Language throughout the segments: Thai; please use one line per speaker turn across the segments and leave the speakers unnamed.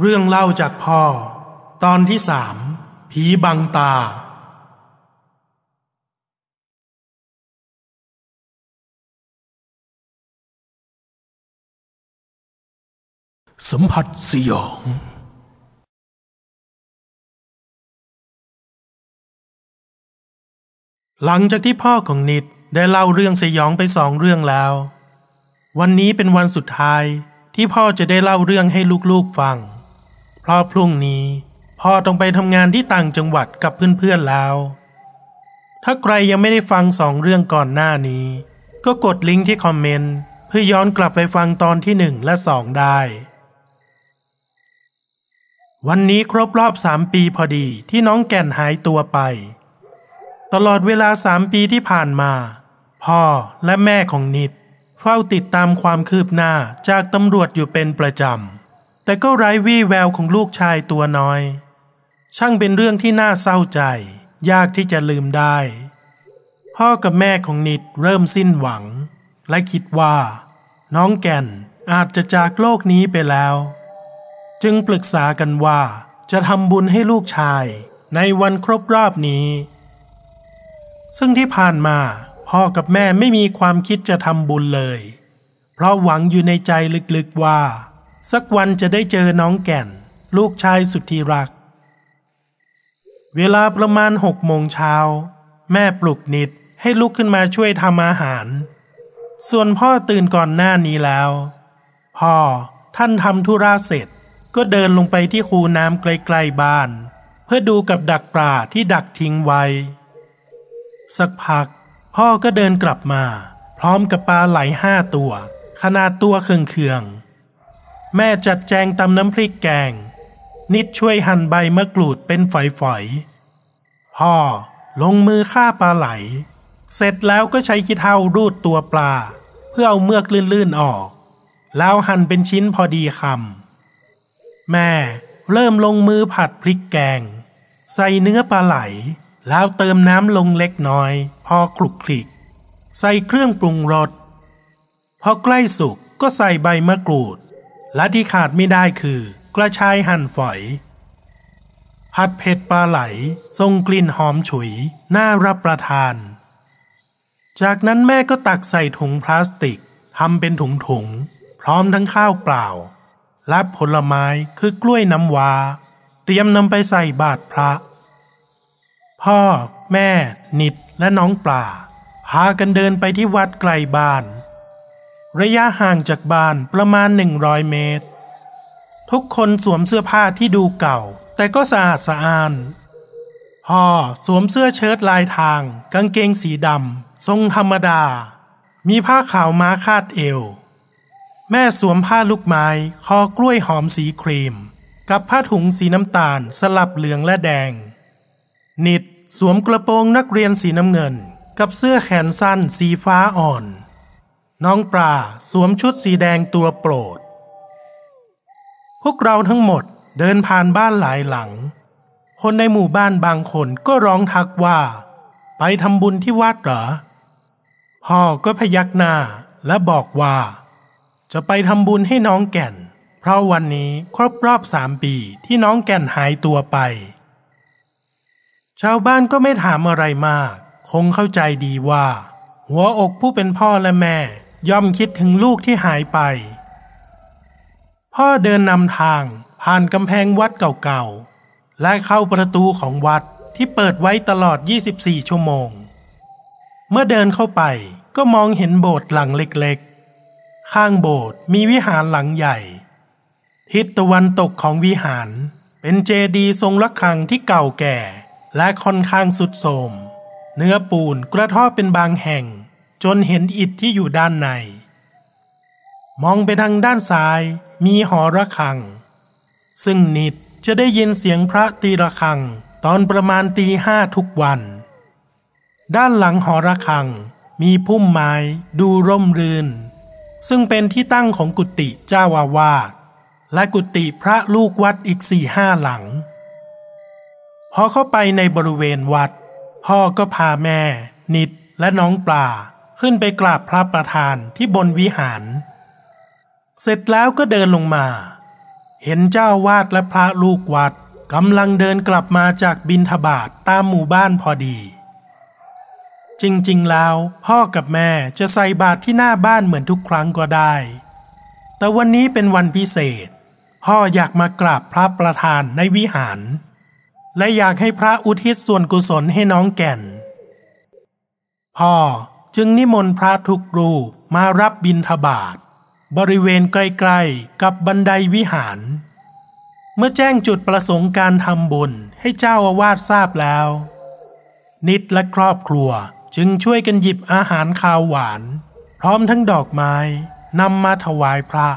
เรื่องเล่าจากพ่อ ตอนที่สามผีบังตา สัมผัสสยอง หลังจากที่พ่อของนิดได้เล่าเรื่องสยองไปสองเรื่องแล้ว วันนี้เป็นวันสุดท้ายที่พ่อจะได้เล่าเรื่องให้ลูกๆฟัง เพราะพรุ่งนี้พ่อต้องไปทำงานที่ต่างจังหวัดกับเพื่อนๆแล้ว ถ้าใครยังไม่ได้ฟังสองเรื่องก่อนหน้านี้ ก็กดลิงก์ที่คอมเมนต์เพื่อย้อนกลับไปฟังตอนที่หนึ่งและสองได้ วันนี้ครบรอบสามปีพอดีที่น้องแก่นหายตัวไป ตลอดเวลาสามปีที่ผ่านมา พ่อและแม่ของนิดเฝ้าติดตามความคืบหน้าจากตำรวจอยู่เป็นประจำ แต่ก็ไร้วี่แววของลูกชายตัวน้อย ช่างเป็นเรื่องที่น่าเศร้าใจ ยากที่จะลืมได้ พ่อกับแม่ของนิดเริ่มสิ้นหวัง และคิดว่า น้องแก่นอาจจะจากโลกนี้ไปแล้ว จึงปรึกษากันว่าจะทำบุญให้ลูกชายในวันครบรอบนี้ ซึ่งที่ผ่านมาพ่อกับแม่ไม่มีความคิดจะทำบุญเลย เพราะหวังอยู่ในใจลึกๆว่า สักวันจะได้เจอน้องแก่น ลูกชายสุดที่รัก เวลาประมาณหกโมงเช้า แม่ปลุกนิดให้ลุกขึ้นมาช่วยทำอาหาร ส่วนพ่อตื่นก่อนหน้านี้แล้ว พ่อท่านทำธุระเสร็จ ก็เดินลงไปที่คูน้ำใกลๆบ้าน เพื่อดูกับดักปลาที่ดักทิ้งไว้ สักพัก พ่อก็เดินกลับมา พร้อมกับปลาไหลห้าตัว ขนาดตัวเคืองๆ แม่จัดแจงตำน้ำพริกแกง นิดช่วยหั่นใบมะกรูดเป็นฝอยๆ พ่อลงมือฆ่าปลาไหล เสร็จแล้วก็ใช้ขี้เถ้ารูดตัวปลา เพื่อเอาเมือกลื่นๆออก แล้วหั่นเป็นชิ้นพอดีคำแม่เริ่มลงมือผัดพริกแกง ใส่เนื้อปลาไหล แล้วเติมน้ำลงเล็กน้อย พอคลุกคลิก ใส่เครื่องปรุงรสพอใกล้สุกก็ใส่ใบมะกรูด และที่ขาดไม่ได้คือกระชายหั่นฝอย ผัดเผ็ดปลาไหลทรงกลิ่นหอมฉุย น่ารับประทาน จากนั้นแม่ก็ตักใส่ถุงพลาสติกทำเป็นถุงๆพร้อมทั้งข้าวเปล่า และผลไม้คือกล้วยน้ำว้าเตรียมนำไปใส่บาตรพระ พ่อ แม่ นิดและน้องปลาพากันเดินไปที่วัดไกลบ้าน ระยะห่างจากบ้านประมาณหนึ่งร้อยเมตร ทุกคนสวมเสื้อผ้าที่ดูเก่า แต่ก็สะอาดสะอ้านพ่อสวมเสื้อเชิ้ตลายทาง กางเกงสีดำทรงธรรมดา มีผ้าขาวม้าคาดเอว แม่สวมผ้าลูกไม้คอกล้วยหอมสีครีม กับผ้าถุงสีน้ำตาลสลับเหลืองและแดง นิดสวมกระโปรงนักเรียนสีน้ำเงิน กับเสื้อแขนสั้นสีฟ้าอ่อน น้องปลาสวมชุดสีแดงตัวโปรด พวกเราทั้งหมดเดินผ่านบ้านหลายหลัง คนในหมู่บ้านบางคนก็ร้องทักว่า ไปทำบุญที่วัดเหรอ พ่อก็พยักหน้าและบอกว่า จะไปทำบุญให้น้องแก่น เพราะวันนี้ครบรอบสามปีที่น้องแก่นหายตัวไป ชาวบ้านก็ไม่ถามอะไรมาก คงเข้าใจดีว่า หัวอกผู้เป็นพ่อและแม่ ย่อมคิดถึงลูกที่หายไป พ่อเดินนำทางผ่านกำแพงวัดเก่าๆ และเข้าประตูของวัดที่เปิดไว้ตลอด 24 ชั่วโมง เมื่อเดินเข้าไปก็มองเห็นโบสถ์หลังเล็กๆ ข้างโบสถ์มีวิหารหลังใหญ่ ทิศตะวันตกของวิหารเป็นเจดีย์ทรงระฆังที่เก่าแก่และค่อนข้างสุดโทมเนื้อปูนกระทาะเป็นบางแห่ง จนเห็นอิฐที่อยู่ด้านใน มองไปทางด้านซ้ายมีหอระฆัง ซึ่งนิดจะได้ยินเสียงพระตีระฆังตอนประมาณตีห้าทุกวัน ด้านหลังหอระฆังมีพุ่มไม้ดูร่มรื่น ซึ่งเป็นที่ตั้งของกุฏิเจ้าอาวาสและกุฏิพระลูกวัดอีกสี่ห้าหลัง พอเข้าไปในบริเวณวัด พ่อก็พาแม่ นิดและน้องปลา ขึ้นไปกราบพระประธานที่บนวิหาร เสร็จแล้วก็เดินลงมา เห็นเจ้าวาดและพระลูกวัดกำลังเดินกลับมาจากบินทบาทตามหมู่บ้านพอดี จริงๆแล้วพ่อกับแม่จะใส่บาตรที่หน้าบ้านเหมือนทุกครั้งก็ได้ แต่วันนี้เป็นวันพิเศษ พ่ออยากมากราบพระประธานในวิหาร และอยากให้พระอุทิศส่วนกุศลให้น้องแก่น พ่อ จึงนิมนต์พระทุกรูปมารับบิณฑบาตบริเวณใกล้ๆกับบันไดวิหาร เมื่อแจ้งจุดประสงค์การทำบุญให้เจ้าอาวาสทราบแล้ว นิดและครอบครัวจึงช่วยกันหยิบอาหารคาวหวาน พร้อมทั้งดอกไม้นำมาถวายพระ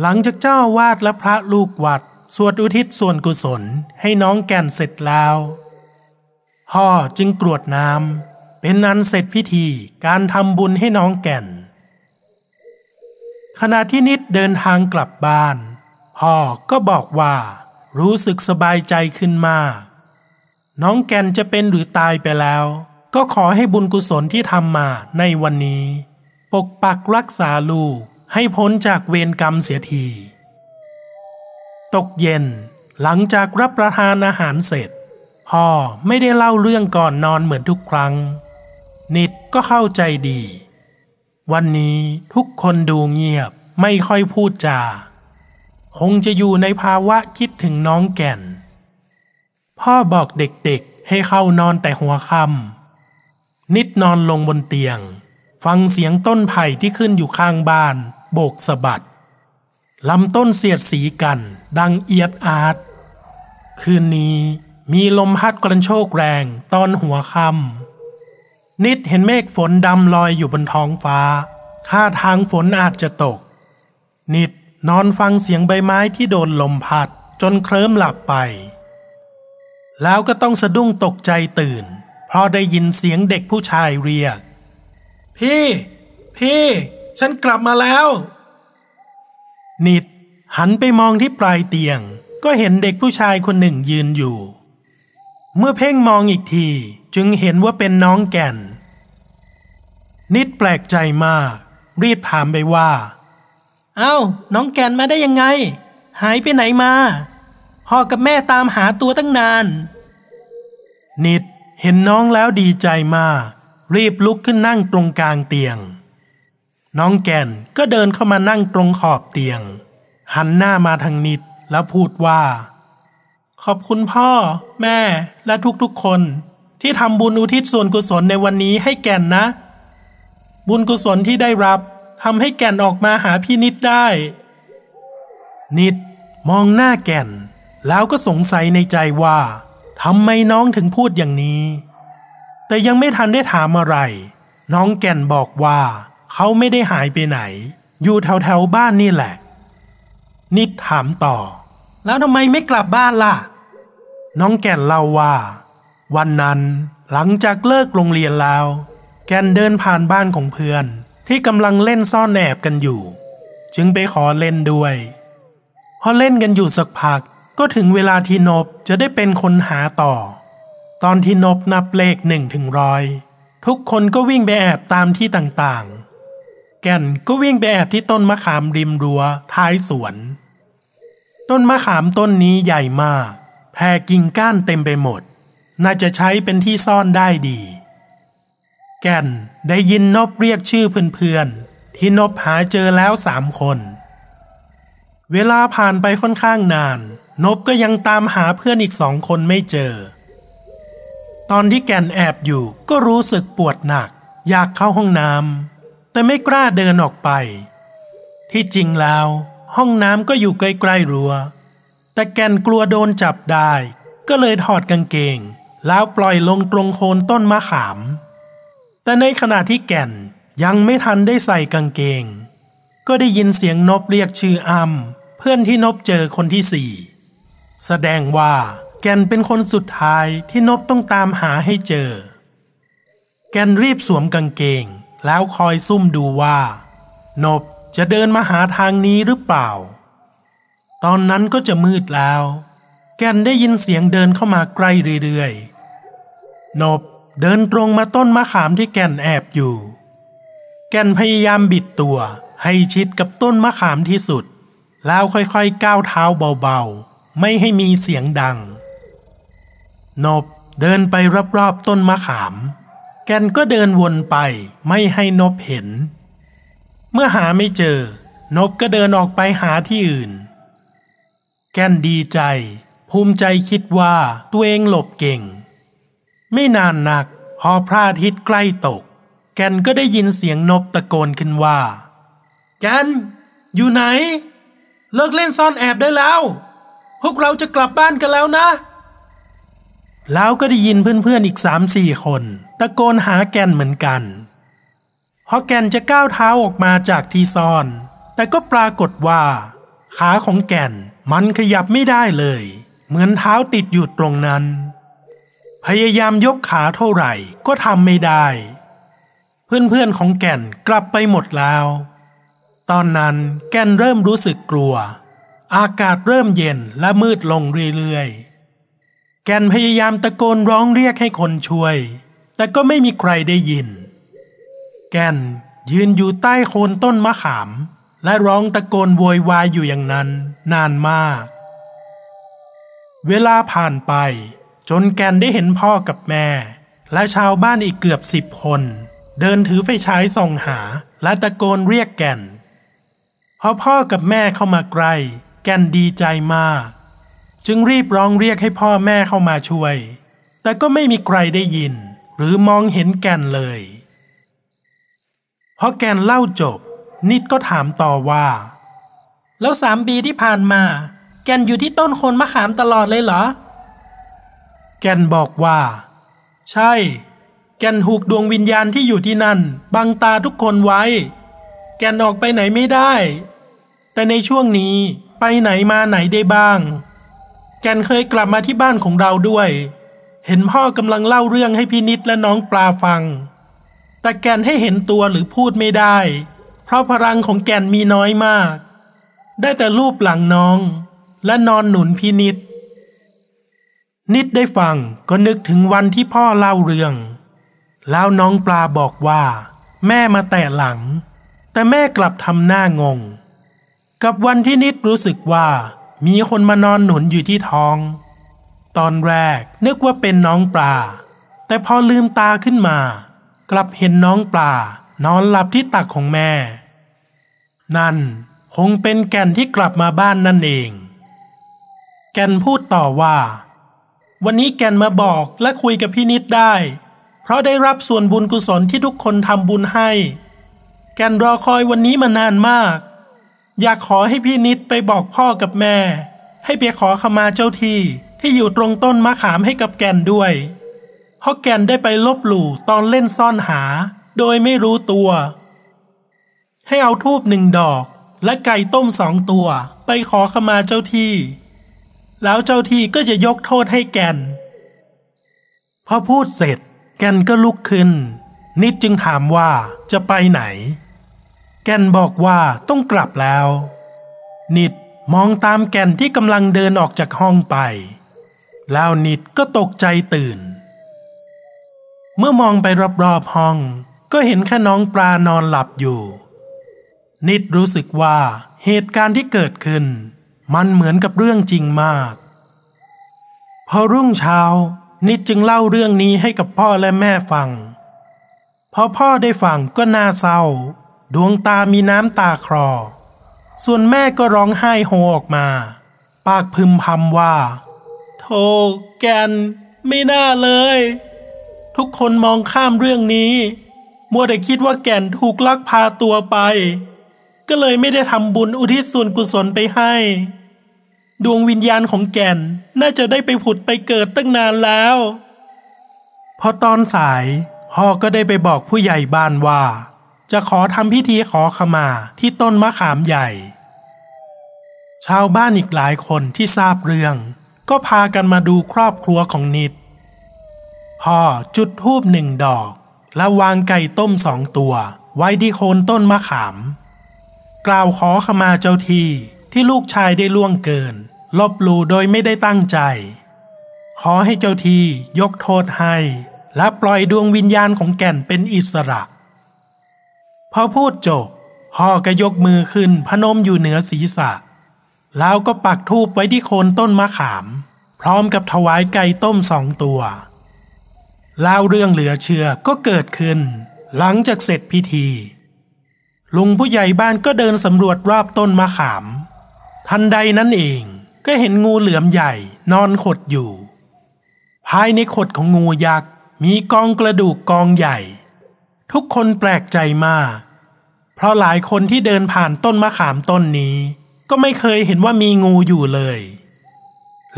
หลังจากเจ้าอาวาสและพระลูกวัด สวดอุทิศส่วนกุศลให้น้องแก่นเสร็จแล้ว พ่อจึงกรวดน้ำ เป็นนันเสร็จพิธีการทำบุญให้น้องแก่น ขณะที่นิดเดินทางกลับบ้าน พ่อก็บอกว่า รู้สึกสบายใจขึ้นมาก น้องแก่นจะเป็นหรือตายไปแล้ว ก็ขอให้บุญกุศลที่ทำมาในวันนี้ ปกปักรักษาลูกให้พ้นจากเวรกรรมเสียที ตกเย็นหลังจากรับประทานอาหารเสร็จ พ่อไม่ได้เล่าเรื่องก่อนนอนเหมือนทุกครั้ง นิดก็เข้าใจดี วันนี้ทุกคนดูเงียบไม่ค่อยพูดจา คงจะอยู่ในภาวะคิดถึงน้องแก่น พ่อบอกเด็กๆให้เข้านอนแต่หัวค่ำนิดนอนลงบนเตียง ฟังเสียงต้นไผ่ที่ขึ้นอยู่ข้างบ้าน โบกสะบัดลำต้นเสียดสีกัน ดังเอียดอาด คืนนี้มีลมพัดกระโชกแรงตอนหัวค่ำ นิดเห็นเมฆฝนดำลอยอยู่บนท้องฟ้าท่าทางฝนอาจจะตก นิดนอนฟังเสียงใบไม้ที่โดนลมพัดจนเคลิ้มหลับไป แล้วก็ต้องสะดุ้งตกใจตื่น เพราะได้ยินเสียงเด็กผู้ชายเรียก พี่ พี่ ฉันกลับมาแล้ว นิดหันไปมองที่ปลายเตียง ก็เห็นเด็กผู้ชายคนหนึ่งยืนอยู่ เมื่อเพ่งมองอีกที จึงเห็นว่าเป็นน้องแก่น นิดแปลกใจมาก รีบถามไปว่า เอ้า น้องแก่นมาได้ยังไง หายไปไหนมาพ่อกับแม่ตามหาตัวตั้งนาน นิดเห็นน้องแล้วดีใจมาก รีบลุกขึ้นนั่งตรงกลางเตียง น้องแก่นก็เดินเข้ามานั่งตรงขอบเตียง หันหน้ามาทางนิดแล้วพูดว่า ขอบคุณพ่อ แม่และทุกๆคน ที่ทำบุญอุทิศส่วนกุศลในวันนี้ให้แก่นนะ บุญกุศลที่ได้รับทำให้แก่นออกมาหาพี่นิดได้ นิดมองหน้าแก่น แล้วก็สงสัยในใจว่าทำไมน้องถึงพูดอย่างนี้ แต่ยังไม่ทันได้ถามอะไร น้องแก่นบอกว่าเขาไม่ได้หายไปไหน อยู่แถวแถวบ้านนี่แหละ นิดถามต่อ แล้วทำไมไม่กลับบ้านล่ะ น้องแก่นเล่าว่า วันนั้นหลังจากเลิกโรงเรียนแล้ว แกนเดินผ่านบ้านของเพื่อน ที่กำลังเล่นซ่อนแอบกันอยู่ จึงไปขอเล่นด้วย พอเล่นกันอยู่สักพักก็ถึงเวลาที่นบจะได้เป็นคนหาต่อ ตอนที่นบนับเลขหนึ่งถึงร้อยทุกคนก็วิ่งไปแอบตามที่ต่างๆ แก่นก็วิ่งไปแอบที่ต้นมะขามริมรั้วท้ายสวน ต้นมะขามต้นนี้ใหญ่มาก แผ่กิ่งก้านเต็มไปหมด น่าจะใช้เป็นที่ซ่อนได้ดี แก่นได้ยินนบเรียกชื่อเพื่อนๆที่นบหาเจอแล้วสามคน เวลาผ่านไปค่อนข้างนาน นบก็ยังตามหาเพื่อนอีกสองคนไม่เจอ ตอนที่แก่นแอบอยู่ก็รู้สึกปวดหนัก อยากเข้าห้องน้ำแต่ไม่กล้าเดินออกไป ที่จริงแล้ว ห้องน้ำก็อยู่ใกล้ๆรั้วแต่แก่นกลัวโดนจับได้ ก็เลยถอดกางเกง แล้วปล่อยลงตรงโคนต้นมะขาม แต่ในขณะที่แก่นยังไม่ทันได้ใส่กางเกง ก็ได้ยินเสียงนบเรียกชื่ออ้ำเพื่อนที่นบเจอคนที่สี่แสดงว่าแกนเป็นคนสุดท้ายที่นบต้องตามหาให้เจอ แกนรีบสวมกางเกง แล้วคอยซุ่มดูว่า นบจะเดินมาหาทางนี้หรือเปล่า ตอนนั้นก็จะมืดแล้ว แกนได้ยินเสียงเดินเข้ามาใกล้เรื่อยๆ นบเดินตรงมาต้นมะขามที่แก่นแอบอยู่ แก่นพยายามบิดตัวให้ชิดกับต้นมะขามที่สุด แล้วค่อยๆก้าวเท้าเบาๆ ไม่ให้มีเสียงดัง นบเดินไปรอบๆต้นมะขาม แก่นก็เดินวนไปไม่ให้นบเห็น เมื่อหาไม่เจอ นบก็เดินออกไปหาที่อื่น แก่นดีใจ ภูมิใจคิดว่าตัวเองหลบเก่ง ไม่นานนัก พอพระอาทิตย์ใกล้ตก แกนก็ได้ยินเสียงนบตะโกนขึ้นว่า แกน อยู่ไหน เลิกเล่นซ่อนแอบได้แล้ว พวกเราจะกลับบ้านกันแล้วนะ แล้วก็ได้ยินเพื่อนๆอีกสามสี่คน ตะโกนหาแกนเหมือนกัน พอแกนจะก้าวเท้าออกมาจากที่ซ่อน แต่ก็ปรากฏว่า ขาของแกนมันขยับไม่ได้เลย เหมือนเท้าติดอยู่ตรงนั้น พยายามยกขาเท่าไหร่ก็ทำไม่ได้ เพื่อนๆของแก่นกลับไปหมดแล้ว ตอนนั้นแก่นเริ่มรู้สึกกลัว อากาศเริ่มเย็นและมืดลงเรื่อยๆ แก่นพยายามตะโกนร้องเรียกให้คนช่วย แต่ก็ไม่มีใครได้ยิน แก่นยืนอยู่ใต้โคนต้นมะขาม และร้องตะโกนโวยวายอยู่อย่างนั้นนานมาก เวลาผ่านไป จนแกนได้เห็นพ่อกับแม่ และชาวบ้านอีกเกือบสิบคน เดินถือไฟฉายส่องหา และตะโกนเรียกแกนพอพ่อกับแม่เข้ามาใกล้แกนดีใจมาก จึงรีบร้องเรียกให้พ่อแม่เข้ามาช่วย แต่ก็ไม่มีใครได้ยิน หรือมองเห็นแกนเลยพอแกนเล่าจบ นิดก็ถามต่อว่า แล้วสามปีที่ผ่านมา แกนอยู่ที่ต้นโคนมะขามตลอดเลยเหรอ แกนบอกว่า ใช่ แกนถูกดวงวิญญาณที่อยู่ที่นั่น บังตาทุกคนไว้ แกนออกไปไหนไม่ได้ แต่ในช่วงนี้ไปไหนมาไหนได้บ้าง แกนเคยกลับมาที่บ้านของเราด้วย เห็นพ่อกำลังเล่าเรื่องให้พี่นิดและน้องปลาฟัง แต่แกนให้เห็นตัวหรือพูดไม่ได้ เพราะพลังของแกนมีน้อยมาก ได้แต่รูปหลังน้อง และนอนหนุนพี่นิด นิดได้ฟังก็นึกถึงวันที่พ่อเล่าเรื่อง แล้วน้องปลาบอกว่า แม่มาแตะหลัง แต่แม่กลับทำหน้างง กับวันที่นิดรู้สึกว่ามีคนมานอนหนุนอยู่ที่ท้อง ตอนแรกนึกว่าเป็นน้องปลา แต่พอลืมตาขึ้นมา กลับเห็นน้องปลานอนหลับที่ตักของแม่ นั่นคงเป็นแก่นที่กลับมาบ้านนั่นเอง แก่นพูดต่อว่า วันนี้แกนมาบอกและคุยกับพี่นิดได้ เพราะได้รับส่วนบุญกุศลที่ทุกคนทำบุญให้ แกนรอคอยวันนี้มานานมาก อยากขอให้พี่นิดไปบอกพ่อกับแม่ ให้ไปขอขมาเจ้าที่ที่อยู่ตรงต้นมะขามให้กับแกนด้วยเพราะแกนได้ไปลบหลู่ตอนเล่นซ่อนหา โดยไม่รู้ตัว ให้เอาทูบหนึ่งดอกและไก่ต้มสองตัว ไปขอขมาเจ้าที่ แล้วเจ้าที่ก็จะยกโทษให้แกนพอพูดเสร็จ แกนก็ลุกขึ้น นิดจึงถามว่าจะไปไหน แกนบอกว่าต้องกลับแล้ว นิดมองตามแกนที่กำลังเดินออกจากห้องไป แล้วนิดก็ตกใจตื่น เมื่อมองไปรอบๆห้อง ก็เห็นแค่น้องปลานอนหลับอยู่ นิดรู้สึกว่าเหตุการณ์ที่เกิดขึ้น มันเหมือนกับเรื่องจริงมาก พอรุ่งเช้า นิดจึงเล่าเรื่องนี้ให้กับพ่อและแม่ฟัง พอพ่อได้ฟังก็น่าเศร้า ดวงตามีน้ำตาคลอ ส่วนแม่ก็ร้องไห้โฮออกมา ปากพึมพำว่า โธ่แกน ไม่น่าเลย ทุกคนมองข้ามเรื่องนี้ มัวแต่คิดว่าแก่นถูกลักพาตัวไปก็เลยไม่ได้ทำบุญอุทิศส่วนกุศลไปให้ ดวงวิญญาณของแก่นน่าจะได้ไปผุดไปเกิดตั้งนานแล้ว พอตอนสายพ่อก็ได้ไปบอกผู้ใหญ่บ้านว่า จะขอทำพิธีขอขมาที่ต้นมะขามใหญ่ ชาวบ้านอีกหลายคนที่ทราบเรื่อง ก็พากันมาดูครอบครัวของนิด พ่อจุดธูปหนึ่งดอก แล้ววางไก่ต้มสองตัว ไว้ที่โคนต้นมะขาม กล่าวขอขมาเจ้าที่ ที่ลูกชายได้ล่วงเกิน ลบหลู่โดยไม่ได้ตั้งใจ ขอให้เจ้าทียกโทษให้ และปล่อยดวงวิญญาณของแก่นเป็นอิสระ พอพูดจบพ่อก็ยกมือขึ้นพนมอยู่เหนือศีรษะ แล้วก็ปักทูบไว้ที่โคนต้นมะขาม พร้อมกับถวายไก่ต้มสองตัวแล้วเรื่องเหลือเชื่อก็เกิดขึ้น หลังจากเสร็จพิธี ลุงผู้ใหญ่บ้านก็เดินสำรวจรอบต้นมะขาม ทันใดนั้นเองก็เห็นงูเหลือมใหญ่นอนขดอยู่ ภายในขดของงูยักษ์มีกองกระดูกกองใหญ่ ทุกคนแปลกใจมาก เพราะหลายคนที่เดินผ่านต้นมะขามต้นนี้ ก็ไม่เคยเห็นว่ามีงูอยู่เลย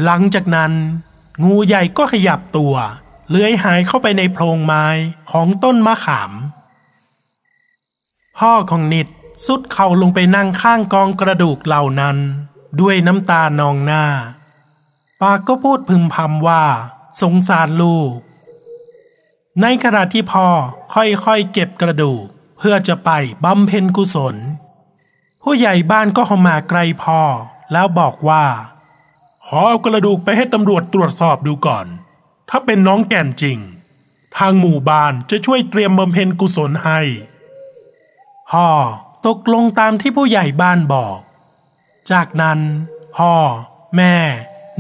หลังจากนั้น งูใหญ่ก็ขยับตัว เลื้อยหายเข้าไปในโพรงไม้ของต้นมะขาม พ่อของนิด สุดเข่าลงไปนั่งข้างกองกระดูกเหล่านั้น ด้วยน้ำตานองหน้า ปากก็พูดพึมพำว่า สงสารลูก ในขณะที่พ่อค่อยๆเก็บกระดูกเพื่อจะไปบำเพ็ญกุศล ผู้ใหญ่บ้านก็เข้ามาไกลพ่อ แล้วบอกว่า ขอเอากระดูกไปให้ตำรวจตรวจสอบดูก่อน ถ้าเป็นน้องแก่นจริง ทางหมู่บ้านจะช่วยเตรียมบำเพ็ญกุศลให้พ่อ ตกลงตามที่ผู้ใหญ่บ้านบอก จากนั้นพ่อ แม่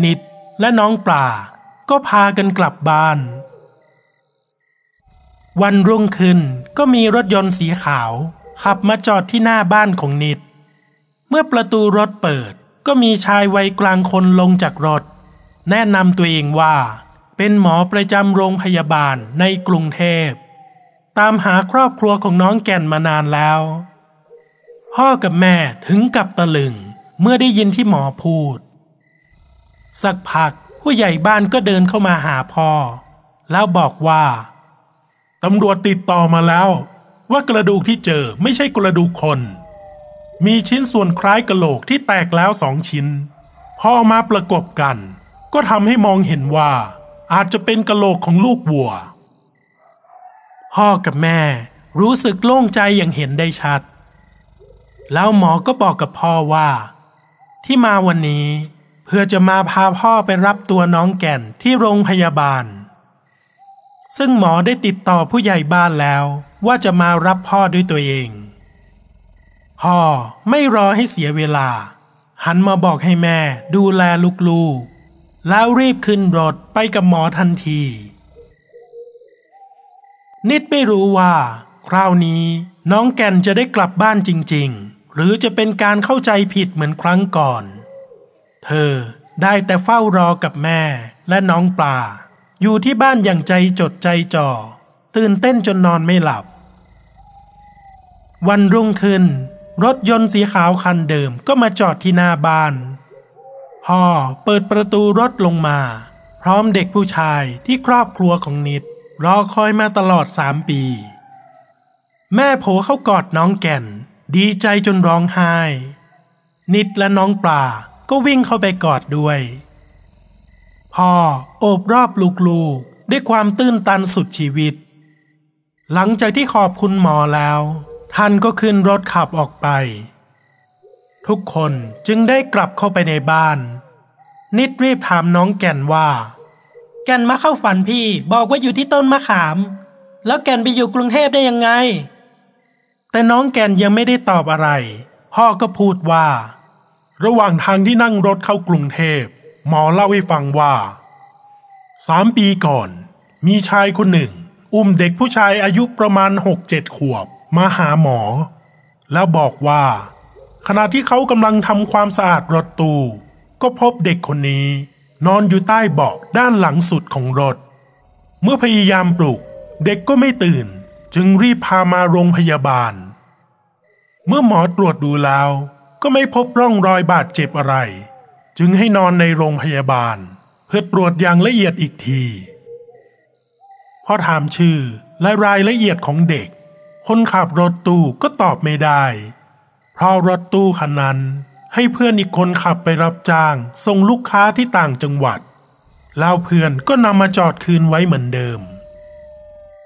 นิด และน้องปลาก็พากันกลับบ้าน วันรุ่งขึ้นก็มีรถยนต์สีขาว ขับมาจอดที่หน้าบ้านของนิด เมื่อประตูรถเปิดก็มีชายวัยกลางคนลงจากรถ แนะนำตัวเองว่า เป็นหมอประจำโรงพยาบาลในกรุงเทพ ตามหาครอบครัวของน้องแก่นมานานแล้ว พ่อกับแม่ถึงกับตะลึง เมื่อได้ยินที่หมอพูด สักพักผู้ใหญ่บ้านก็เดินเข้ามาหาพ่อ แล้วบอกว่าตำรวจติดต่อมาแล้ว ว่ากระดูกที่เจอไม่ใช่กระดูกคน มีชิ้นส่วนคล้ายกระโหลกที่แตกแล้วสองชิ้น พอมาประกบกัน ก็ทำให้มองเห็นว่า อาจจะเป็นกระโหลกของลูกวัว พ่อกับแม่รู้สึกโล่งใจอย่างเห็นได้ชัด แล้วหมอก็บอกกับพ่อว่า ที่มาวันนี้ เพื่อจะมาพาพ่อไปรับตัวน้องแก่นที่โรงพยาบาล ซึ่งหมอได้ติดต่อผู้ใหญ่บ้านแล้วว่าจะมารับพ่อด้วยตัวเอง พ่อไม่รอให้เสียเวลา หันมาบอกให้แม่ดูแลลูกๆ แล้วรีบขึ้นรถไปกับหมอทันที นิดไม่รู้ว่า คราวนี้น้องแก่นจะได้กลับบ้านจริง ๆ หรือจะเป็นการเข้าใจผิดเหมือนครั้งก่อน เธอได้แต่เฝ้ารอกับแม่และน้องปลา อยู่ที่บ้านอย่างใจจดใจจ่อ ตื่นเต้นจนนอนไม่หลับ วันรุ่งขึ้น รถยนต์สีขาวคันเดิมก็มาจอดที่หน้าบ้านพ่อเปิดประตูรถลงมา พร้อมเด็กผู้ชายที่ครอบครัวของนิด รอคอยมาตลอดสามปี แม่โผเข้ากอดน้องแก่น ดีใจจนร้องไห้ นิดและน้องปลาก็วิ่งเข้าไปกอดด้วย พ่อโอบรอบลูกๆด้วยความตื้นตันสุดชีวิต หลังจากที่ขอบคุณหมอแล้ว ท่านก็ขึ้นรถขับออกไป ทุกคนจึงได้กลับเข้าไปในบ้าน นิดรีบถามน้องแก่นว่า แก่นมาเข้าฝันพี่บอกว่าอยู่ที่ต้นมะขาม แล้วแก่นไปอยู่กรุงเทพได้ยังไง แต่น้องแกนยังไม่ได้ตอบอะไร พ่อก็พูดว่า ระหว่างทางที่นั่งรถเข้ากรุงเทพ หมอเล่าให้ฟังว่าสามปีก่อน มีชายคนหนึ่ง อุ้มเด็กผู้ชายอายุประมาณหกเจ็ดขวบ มาหาหมอ แล้วบอกว่า ขณะที่เขากำลังทำความสะอาดรถตู้ ก็พบเด็กคนนี้ นอนอยู่ใต้เบาะด้านหลังสุดของรถ เมื่อพยายามปลุก เด็กก็ไม่ตื่น จึงรีบพามาโรงพยาบาล เมื่อหมอตรวจดูแล้ว ก็ไม่พบร่องรอยบาดเจ็บอะไร จึงให้นอนในโรงพยาบาล เพื่อตรวจอย่างละเอียดอีกทีพอถามชื่อและรายละเอียดของเด็ก คนขับรถตู้ก็ตอบไม่ได้ เพราะรถตู้คันนั้นให้เพื่อนอีกคนขับไปรับจ้างส่งลูกค้าที่ต่างจังหวัด แล้วเพื่อนก็นำมาจอดคืนไว้เหมือนเดิม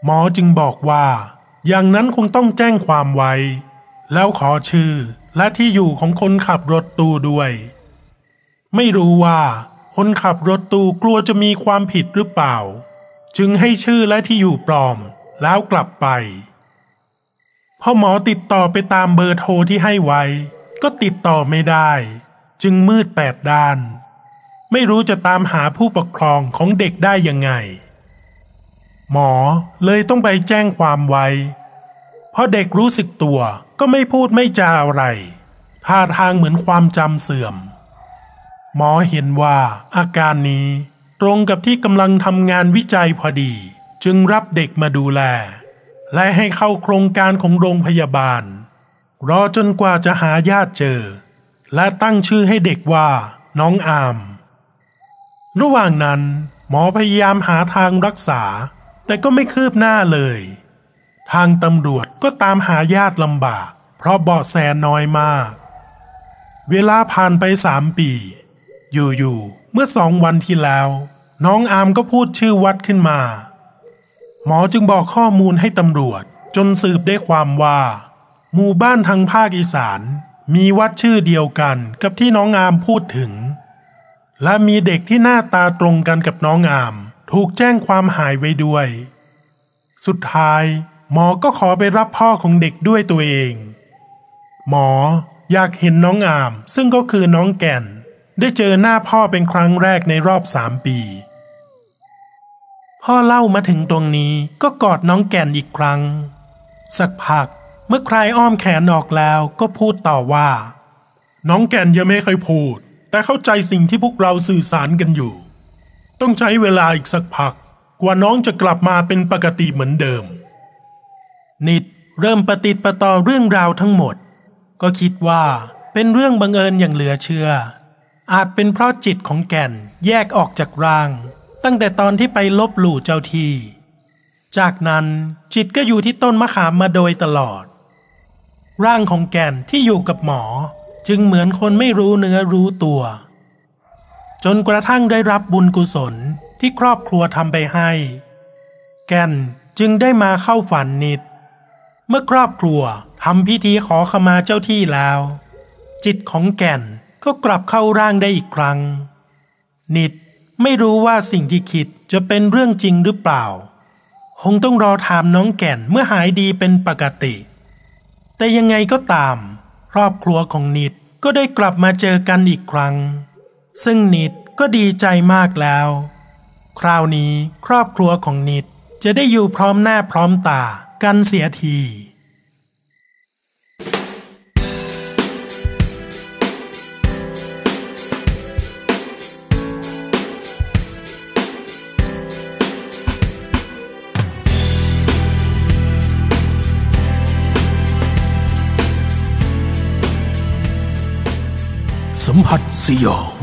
หมอจึงบอกว่า อย่างนั้นคงต้องแจ้งความไว้ แล้วขอชื่อและที่อยู่ของคนขับรถตู้ด้วย ไม่รู้ว่า คนขับรถตู้กลัวจะมีความผิดหรือเปล่า จึงให้ชื่อและที่อยู่ปลอม แล้วกลับไปพอหมอติดต่อไปตามเบอร์โทรที่ให้ไว้ ก็ติดต่อไม่ได้ จึงมืดแปดด้าน ไม่รู้จะตามหาผู้ปกครองของเด็กได้ยังไง หมอเลยต้องไปแจ้งความไว้ เพราะเด็กรู้สึกตัวก็ไม่พูดไม่จาอะไรท่าทางเหมือนความจำเสื่อม หมอเห็นว่าอาการนี้ตรงกับที่กำลังทำงานวิจัยพอดี จึงรับเด็กมาดูแล และให้เข้าโครงการของโรงพยาบาล รอจนกว่าจะหาญาติเจอ และตั้งชื่อให้เด็กว่า น้องอาม ระหว่างนั้น หมอพยายามหาทางรักษา แต่ก็ไม่คืบหน้าเลย ทางตำรวจก็ตามหาญาติลำบาก เพราะเบาะแสน้อยมาก เวลาผ่านไปสามปี อยู่ๆ เมื่อสองวันที่แล้ว น้องอามก็พูดชื่อวัดขึ้นมา หมอจึงบอกข้อมูลให้ตำรวจจนสืบได้ความว่า หมู่บ้านทางภาคอีสาน มีวัดชื่อเดียวกันกับที่น้องอามพูดถึง และมีเด็กที่หน้าตาตรงกันกับน้องอาม ถูกแจ้งความหายไว้ด้วย สุดท้าย หมอก็ขอไปรับพ่อของเด็กด้วยตัวเอง หมออยากเห็นน้องอาม ซึ่งก็คือน้องแก่น ได้เจอหน้าพ่อเป็นครั้งแรกในรอบสามปี พ่อเล่ามาถึงตรงนี้ก็กอดน้องแก่นอีกครั้ง สักพักเมื่อคลายอ้อมแขนออกแล้วก็พูดต่อว่า น้องแก่นยังไม่เคยพูด แต่เข้าใจสิ่งที่พวกเราสื่อสารกันอยู่ ต้องใช้เวลาอีกสักพัก กว่าน้องจะกลับมาเป็นปกติเหมือนเดิม นิดเริ่มประติดประต่อเรื่องราวทั้งหมด ก็คิดว่าเป็นเรื่องบังเอิญอย่างเหลือเชื่อ อาจเป็นเพราะจิตของแก่นแยกออกจากร่าง ตั้งแต่ตอนที่ไปลบหลู่เจ้าที่ จากนั้นจิตก็อยู่ที่ต้นมะขามมาโดยตลอด ร่างของแก่นที่อยู่กับหมอ จึงเหมือนคนไม่รู้เนื้อรู้ตัว จนกระทั่งได้รับบุญกุศลที่ครอบครัวทำไปให้ แก่นจึงได้มาเข้าฝันนิด เมื่อครอบครัวทำพิธีขอขมาเจ้าที่แล้ว จิตของแก่นก็กลับเข้าร่างได้อีกครั้ง นิดไม่รู้ว่าสิ่งที่คิดจะเป็นเรื่องจริงหรือเปล่า คงต้องรอถามน้องแก่นเมื่อหายดีเป็นปกติ แต่ยังไงก็ตาม ครอบครัวของนิดก็ได้กลับมาเจอกันอีกครั้ง ซึ่งนิดก็ดีใจมากแล้ว คราวนี้ครอบครัวของนิดจะได้อยู่พร้อมหน้าพร้อมตากันเสียที
สัมผัสสยอง